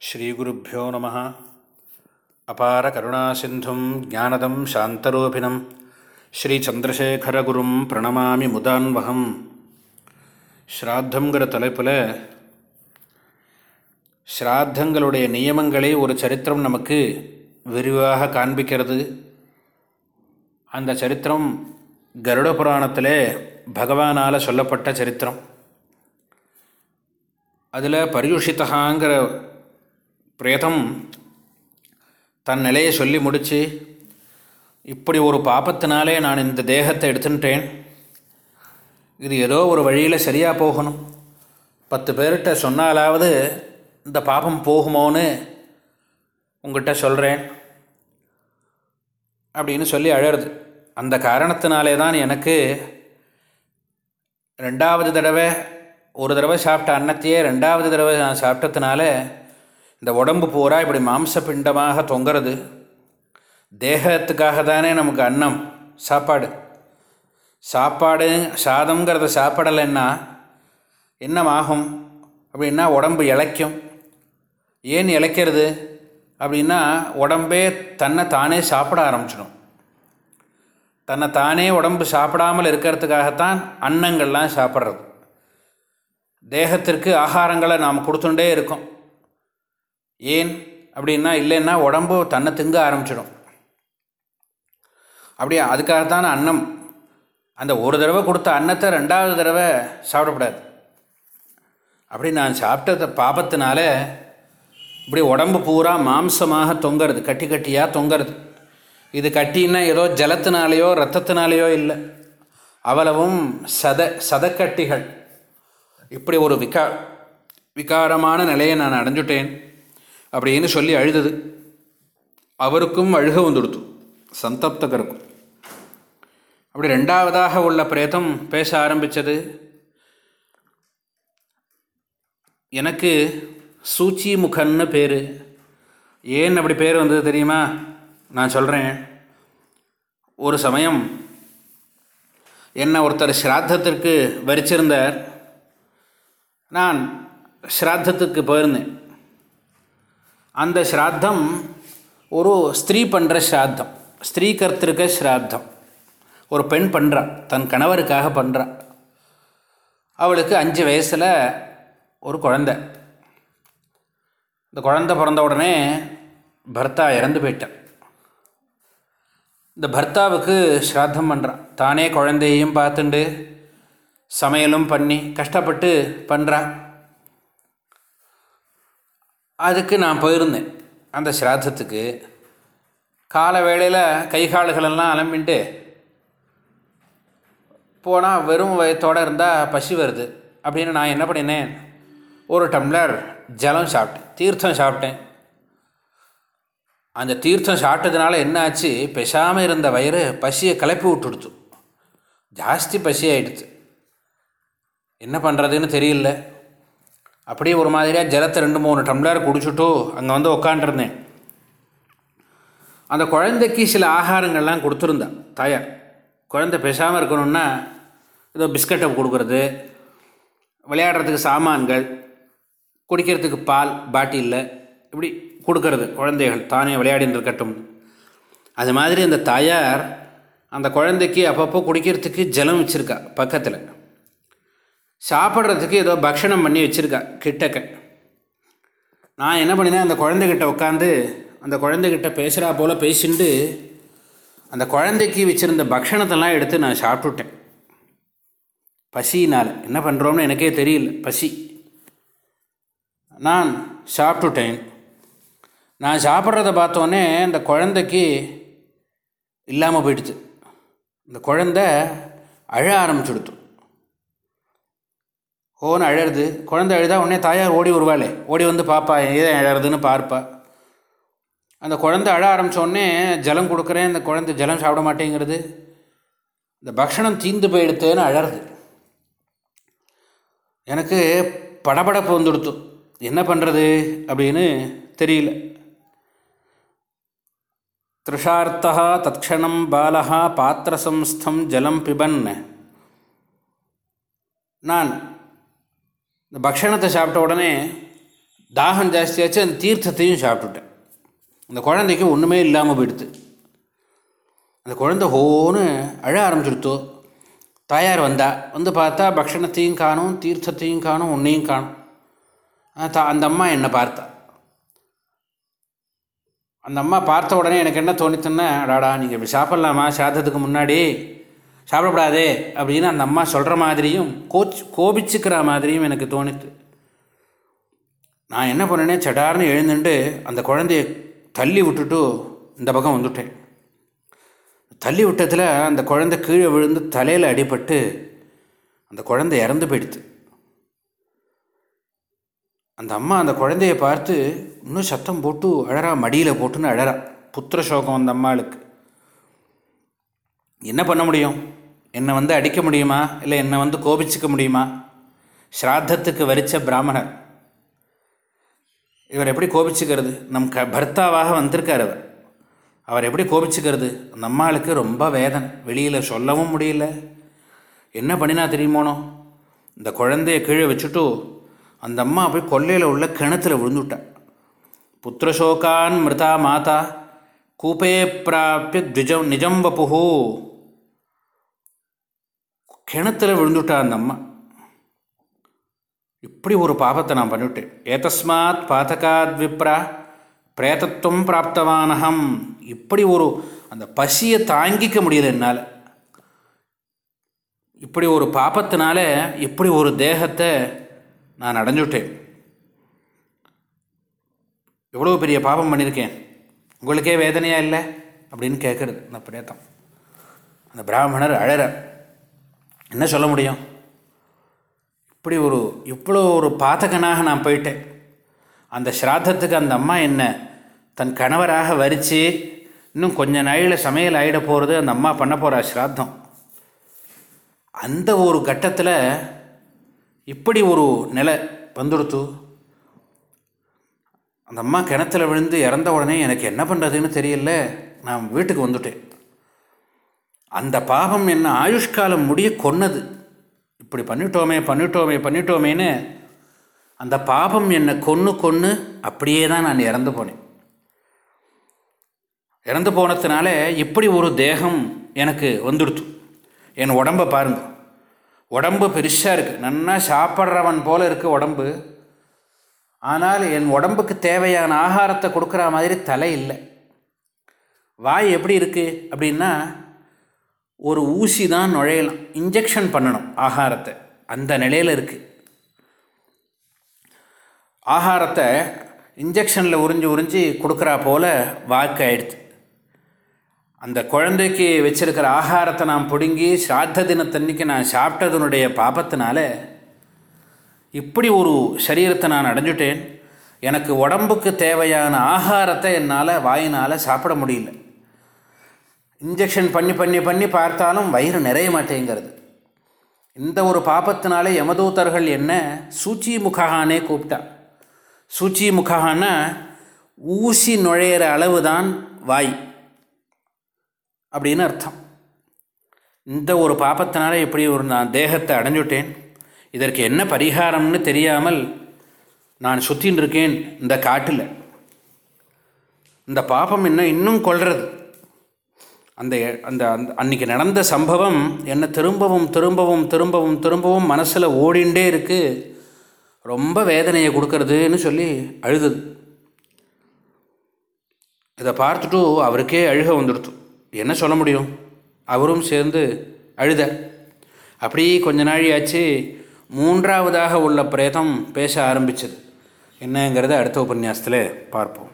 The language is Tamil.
ஸ்ரீகுருப்போ நம. அபார கருணாசிந்தும் ஜானதம் சாந்தரூபிணம். ஸ்ரீச்சந்திரசேகரகுரும் பிரணமாமி முதான்வகம். ஸ்ராத்தங்கிற தலைப்பில் ஸ்ராத்தங்களுடைய நியமங்களை ஒரு சரித்திரம் நமக்கு விரிவாக காண்பிக்கிறது. அந்த சரித்திரம் கருட புராணத்தில் பகவானால் சொல்லப்பட்ட சரித்திரம். அதில் பரியுஷித்தகாங்கிற பிரேதம் தன் நிலையை சொல்லி முடித்து இப்படி ஒரு பாப்பத்தினாலே நான் இந்த தேகத்தை எடுத்துட்டேன். இது ஏதோ ஒரு வழியில் சரியாக போகணும். பத்து பேர்கிட்ட சொன்னாலாவது இந்த பாபம் போகுமோன்னு உங்கள்கிட்ட சொல்கிறேன் அப்படின்னு சொல்லி அழறது. அந்த காரணத்தினாலே தான் எனக்கு ரெண்டாவது தடவை ஒரு தடவை சாப்பிட்ட அன்னத்தையே ரெண்டாவது தடவை நான் சாப்பிட்டதுனால இந்த உடம்பு பூரா இப்படி மாம்சபிண்டமாக தொங்குறது தேகத்துக்காக தானே நமக்கு அன்னம் சாப்பாடு. சாப்பாடு சாதம்ங்கிறத சாப்பிடலைன்னா என்னமாகும்? அப்படின்னா உடம்பு இழைக்கும் ஏன் இழைக்கிறது அப்படின்னா உடம்பே தன்னை தானே சாப்பிட ஆரம்பிச்சிடும். தன்னை தானே உடம்பு சாப்பிடாமல் இருக்கிறதுக்காகத்தான் அன்னங்கள்லாம் சாப்பிட்றது. தேகத்திற்கு ஆகாரங்களை நாம் கொடுத்துட்டே இருக்கோம். ஏன் அப்படின்னா இல்லைன்னா உடம்பு தன்னை திங்க ஆரம்பிச்சிடும். அப்படியே அதுக்காகத்தான் அன்னம். அந்த ஒரு தடவை கொடுத்த அன்னத்தை ரெண்டாவது தடவை சாப்பிடக்கூடாது. அப்படி நான் சாப்பிட்டத பாபத்தினால இப்படி உடம்பு பூரா மாம்சமாக தொங்கிறது கட்டி கட்டியாக தொங்கிறது. இது கட்டின்னா ஏதோ ஜலத்தினாலேயோ ரத்தத்தினாலேயோ இல்லை. அவ்வளவும் சத சதக்கட்டிகள். இப்படி ஒரு விகா விகாரமான நிலையை நான் அடைஞ்சுட்டேன். அப்படின்னு சொல்லி அழுதது. அவருக்கும் அழுக வந்துடுத்து. சந்தப்தகருக்கும். அப்படி ரெண்டாவதாக உள்ள பிரேதம் பேச ஆரம்பித்தது எனக்கு சூச்சி முகன்னு பேர். ஏன் அப்படி பேர் வந்தது தெரியுமா? நான் சொல்கிறேன் ஒரு சமயம் என்னை ஒருத்தர் ஸ்ராத்தத்திற்கு வரிச்சிருந்தார். நான் ஸ்ராத்தத்துக்கு போயிருந்தேன். அந்த ஸ்ராத்தம் ஒரு ஸ்திரீ பண்ணுற ஸ்ராத்தம். ஸ்திரீ கர்த்திருக்க ஸ்ராத்தம். ஒரு பெண் பண்ணுறான் தன் கணவருக்காக பண்ணுறான் அவளுக்கு அஞ்சு வயசில் ஒரு குழந்த. இந்த குழந்த பிறந்த உடனே பர்த்தா இறந்து போயிட்டான் இந்த பர்த்தாவுக்கு ஸ்ராத்தம் பண்ணுறான் தானே குழந்தையையும் பார்த்துண்டு சமையலும் பண்ணி கஷ்டப்பட்டு பண்ணுறான் அதுக்கு நான் போயிருந்தேன். அந்த ஸ்ராத்தத்துக்கு கால வேளையில் கை கால்களெல்லாம் போனால் வெறும் வயத்தோடு இருந்தால் பசி வருது. அப்படின்னு நான் என்ன பண்ணினேன்? ஒரு டம்ளர் ஜலம் சாப்பிட்டேன். தீர்த்தம் சாப்பிட்டேன். அந்த தீர்த்தம் சாப்பிட்டதுனால என்ன ஆச்சு பெசாமல் இருந்த வயிறு பசியை கிளப்பி விட்டுடுத்து ஜாஸ்தி பசி ஆகிடுச்சு என்ன பண்ணுறதுன்னு தெரியல. அப்படியே ஒரு மாதிரியாக ஜலத்தை ரெண்டு மூணு டம்ளர் குடிச்சுட்டு அங்கே வந்து உக்காண்டிருந்தேன். அந்த குழந்தைக்கு சில ஆகாரங்கள்லாம் கொடுத்துருந்தா தாயார் குழந்தை பேசாமல் இருக்கணும்னா ஏதோ பிஸ்கட்டை கொடுக்குறது விளையாடுறதுக்கு சாமான்கள் குடிக்கிறதுக்கு பால் பாட்டிலில் இப்படி கொடுக்கறது குழந்தைகள் தானே விளையாடின்னு இருக்கட்டும். அது மாதிரி அந்த தாயார் அந்த குழந்தைக்கு அப்பப்போ குடிக்கிறதுக்கு ஜலம் வச்சுருக்கா பக்கத்தில். சாப்பிட்றதுக்கு ஏதோ பக்ஷணம் பண்ணி வச்சுருக்கா கிட்டக்க. நான் என்ன பண்ணினேன் அந்த குழந்தைகிட்ட உட்காந்து அந்த குழந்தைகிட்ட பேசுகிறா போல் பேசிட்டு அந்த குழந்தைக்கு வச்சுருந்த பக்ஷணத்தெல்லாம் எடுத்து நான் சாப்பிட்டுட்டேன். பசினால் என்ன பண்ணுறோம்னு எனக்கே தெரியல பசி. நான் சாப்பிட்டுட்டேன். நான் சாப்பிட்றத பார்த்தோன்னே இந்த குழந்தைக்கு இல்லாமல் போயிடுச்சு. இந்த குழந்த அழ ஆரம்பிச்சுடுத்து. ஓன்னு அழருது குழந்தை அழுதா உடனே தாயார் ஓடி வருவாளே. ஓடி வந்து பார்ப்பா ஏன் அழறதுன்னு பார்ப்பா. அந்த குழந்தை அழ ஆரம்பித்தோடனே ஜலம் கொடுக்குறேன். அந்த குழந்தை ஜலம் சாப்பிட மாட்டேங்கிறது. இந்த பக்ஷணம் தீந்து போயிடுத்துன்னு அழருது எனக்கு படபடப்பு வந்துடுத்து. என்ன பண்ணுறது அப்படின்னு தெரியல. திருஷார்த்தா தத்க்ஷணம் பாலகா பாத்திரசம்ஸ்தம் ஜலம் பிபன் நான் இந்த பக்ஷணத்தை சாப்பிட்ட உடனே தாகம் ஜாஸ்தியாச்சு அந்த தீர்த்தத்தையும் சாப்பிட்டுட்டேன். அந்த குழந்தைக்கு ஒன்றுமே இல்லாமல் போயிடுது அந்த குழந்தை ஹோன்னு அழ ஆரம்பிச்சிருத்தோ தாயார் வந்தா வந்து பார்த்தா பக்ஷணத்தையும் காணும் தீர்த்தத்தையும் காணும் ஒன்றையும் காணும். தா அந்த அம்மா என்னை பார்த்தா. அந்த அம்மா பார்த்த உடனே எனக்கு என்ன தோணித்துன்னா அடாடா நீங்கள் இப்படி சாப்பிட்லாமா? சாதத்துக்கு முன்னாடி சாப்பிடக்கூடாதே அப்படின்னு அந்த அம்மா சொல்கிற மாதிரியும் கோச் கோபிச்சுக்கிற மாதிரியும் எனக்கு தோணுது. நான் என்ன பண்ணேனே சடார்னு எழுந்துட்டு அந்த குழந்தைய தள்ளி விட்டுட்டு இந்த பக்கம் வந்துட்டேன். தள்ளி விட்டதில் அந்த குழந்தை கீழே விழுந்து தலையில் அடிபட்டு அந்த குழந்தை இறந்து போயிடுது. அந்த அம்மா அந்த குழந்தைய பார்த்து இன்னும் சத்தம் போட்டு அழறா மடியில் போட்டுன்னு அழறா. புத்திர சோகம் அந்த அம்மாளுக்கு. என்ன பண்ண முடியும்? என்னை வந்து அடிக்க முடியுமா? இல்லை என்னை வந்து கோபிச்சிக்க முடியுமா? ஸ்ராத்தத்துக்கு வரித்த பிராமணர். இவர் எப்படி கோபிச்சுக்கிறது? நம் க பர்த்தாவாக வந்திருக்கார் அவர். அவர் எப்படி கோபிச்சுக்கிறது? அந்த அம்மாளுக்கு ரொம்ப வேதனை. வெளியில் சொல்லவும் முடியல. என்ன பண்ணினா தெரியுமோனோ? இந்த குழந்தைய கீழே வச்சுட்டு அந்த அம்மா போய் கொல்லையில் உள்ள கிணத்துல விழுந்துட்டா. புத்திரசோகான் மிருதா மாதா. கூப்பே பிராப்பிய திஜம் நிஜம் வப்புஹூ கிணத்துல விழுந்துட்டா அந்த அம்மா. இப்படி ஒரு பாபத்தை நான் பண்ணிவிட்டேன். ஏதஸ்மாத் பாதகாத் விப்ரா பிரேதத்துவம் பிராப்தவானகம். இப்படி ஒரு அந்த பசியை தாங்கிக்க முடியல என்னால். இப்படி ஒரு பாப்பத்தினால இப்படி ஒரு தேகத்தை நான் அடைஞ்சுட்டேன். எவ்வளோ பெரிய பாபம் பண்ணியிருக்கேன் உங்களுக்கே வேதனையாக இல்லை? அப்படின்னு கேட்குறது அந்த பிரேத்தம் அந்த பிராமணர் அழற. என்ன சொல்ல முடியும்? இப்படி ஒரு இவ்வளோ ஒரு பாதகனாக நான் போயிட்டேன். அந்த ஸ்ராத்தத்துக்கு அந்த அம்மா என்ன தன் கணவராக வரித்து இன்னும் கொஞ்ச நாளில் சமையல் ஆகிட போகிறது அந்த அம்மா பண்ண போகிற ஸ்ராத்தம். அந்த ஒரு கட்டத்தில் இப்படி ஒரு நிலை வந்துடுத்து. அந்த அம்மா கிணத்துல விழுந்து இறந்த உடனே எனக்கு என்ன பண்ணுறதுன்னு தெரியல. நான் வீட்டுக்கு வந்துட்டேன். அந்த பாவம் என்ன ஆயுஷ்காலம் முடிய கொன்னது. இப்படி பண்ணிட்டோமே பண்ணிட்டோமே பண்ணிட்டோமேன்னு அந்த பாபம் என்னை கொன்று கொன்று அப்படியே தான் நான் இறந்து போனேன். இறந்து போனதுனால இப்படி ஒரு தேகம் எனக்கு வந்துடுத்து. என் உடம்பை பாருங்க. உடம்பு பெருசாக இருக்குது நன்னா சாப்பிட்றவன் போல் இருக்குது உடம்பு. ஆனால் என் உடம்புக்கு தேவையான ஆகாரத்தை கொடுக்குற மாதிரி தலை இல்லை. வாய் எப்படி இருக்குது அப்படின்னா ஒரு ஊசி தான் நுழையலாம். இன்ஜெக்ஷன் பண்ணணும் ஆகாரத்தை. அந்த நிலையில் இருக்குது ஆகாரத்தை இன்ஜெக்ஷனில் உறிஞ்சி உறிஞ்சி கொடுக்குறா போல் வாக்கு ஆயிடுச்சு. அந்த குழந்தைக்கு வச்சுருக்கிற ஆகாரத்தை நான் பிடுங்கி சாத்த தினத்தன்னைக்கு நான் சாப்பிட்டதனுடைய பாபத்தினால இப்படி ஒரு சரீரத்தை நான் அடைஞ்சுட்டேன். எனக்கு உடம்புக்கு தேவையான ஆகாரத்தை என்னால் வாயினால் சாப்பிட முடியல. இன்ஜெக்ஷன் பண்ணி பண்ணி பண்ணி பார்த்தாலும் வயிறு நிறைய மாட்டேங்கிறது. இந்த ஒரு பாப்பத்தினாலே யமதூத்தர்கள் என்ன? சூச்சி முகஹானே கூப்பிட்டா. சூச்சி முகஹான்னா ஊசி நுழையிற அளவு தான் வாய் அப்படின்னு அர்த்தம். இந்த ஒரு பாப்பத்தினால இப்படி ஒரு நான் தேகத்தை அடைஞ்சுட்டேன். இதற்கு என்ன பரிகாரம்னு தெரியாமல் நான் சுற்றின்னு இருக்கேன் இந்த காட்டில். இந்த பாப்பம் என்ன இன்னும் கொள்வது அந்த அந்த அந்த அன்றைக்கி நடந்த சம்பவம் என்னை திரும்பவும் திரும்பவும் திரும்பவும் திரும்பவும் மனசில் ஓடிண்டே இருக்குது ரொம்ப வேதனையை கொடுக்கறதுன்னு சொல்லி அழுதுது. இதை பார்த்துட்டு அவருக்கே அழுக வந்துடுத்து. என்ன சொல்ல முடியும்? அவரும் சேர்ந்து அழுத. அப்படி கொஞ்ச நாழியாச்சு மூன்றாவதாக உள்ள பிரேதம் பேச ஆரம்பிச்சது. என்னங்கிறத அடுத்த உபன்யாசத்தில் பார்ப்போம்.